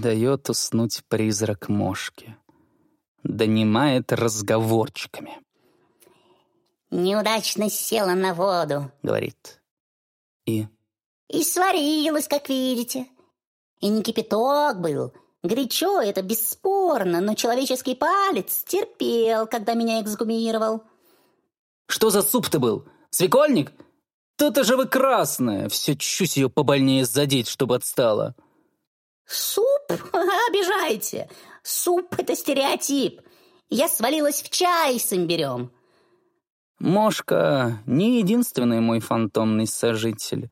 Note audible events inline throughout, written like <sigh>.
дает уснуть призрак мошки. Донимает разговорчиками. «Неудачно села на воду», — говорит. И? «И сварилась, как видите. И не кипяток был. Горячо, это бесспорно, но человеческий палец терпел, когда меня эксгумировал». «Что за суп-то был? Свекольник? То-то же вы красная. Все чуть ее побольнее задеть, чтобы отстала». «Суп? <laughs> Обижаете. Суп — это стереотип. Я свалилась в чай с имбирем». Мошка не единственный мой фантомный сожитель.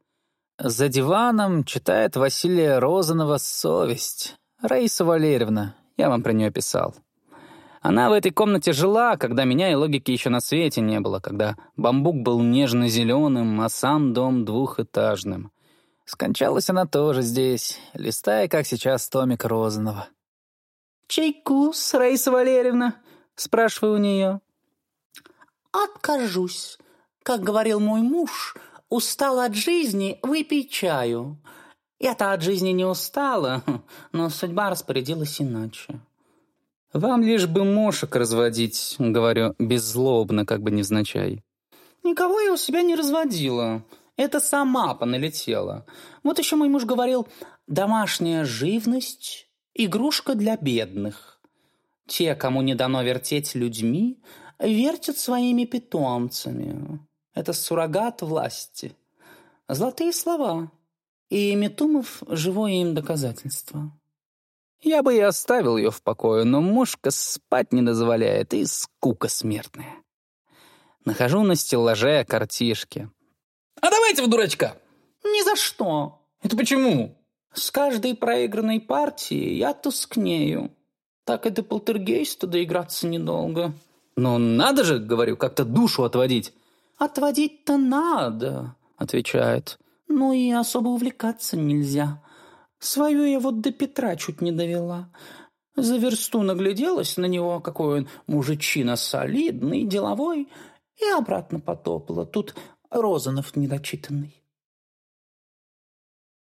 За диваном читает Василия Розанова «Совесть». Раиса Валерьевна, я вам про нее писал. Она в этой комнате жила, когда меня и логики еще на свете не было, когда бамбук был нежно-зеленым, а сам дом двухэтажным. Скончалась она тоже здесь, листая, как сейчас, томик Розанова. «Чайку, Раиса Валерьевна?» — спрашиваю у нее. «Откажусь. Как говорил мой муж, устал от жизни, выпей чаю. Я-то от жизни не устала, <laughs> но судьба распорядилась иначе». «Вам лишь бы мошек разводить», — говорю, беззлобно, как бы невзначай. «Никого я у себя не разводила. Это сама поналетела. Вот еще мой муж говорил, домашняя живность — игрушка для бедных. Те, кому не дано вертеть людьми, вертят своими питомцами. Это суррогат власти. Золотые слова. И Метумов — живое им доказательство». Я бы и оставил ее в покое, но мушка спать не дозволяет, и скука смертная. Нахожу на стеллаже картишки. «А давайте в дурачка!» «Ни за что!» «Это почему?» «С каждой проигранной партии я тускнею. Так и до полтергейста доиграться недолго». «Но надо же, — говорю, — как-то душу отводить». «Отводить-то надо», — отвечает. «Ну и особо увлекаться нельзя. Свою я вот до Петра чуть не довела. За версту нагляделась на него, какой он мужичина солидный, деловой, и обратно потопала. Тут Розанов недочитанный.